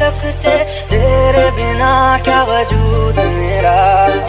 सकते? तेरे बिना क्या वजूद मेरा?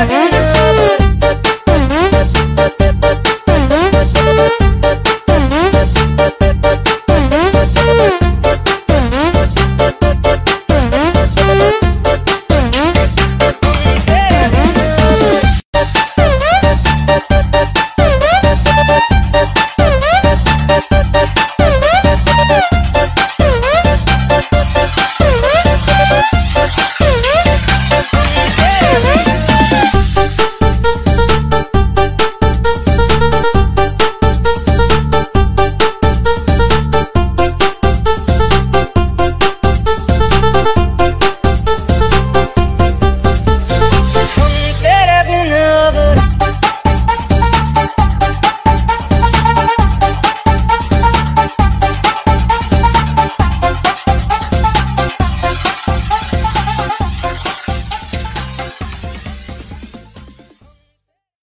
Never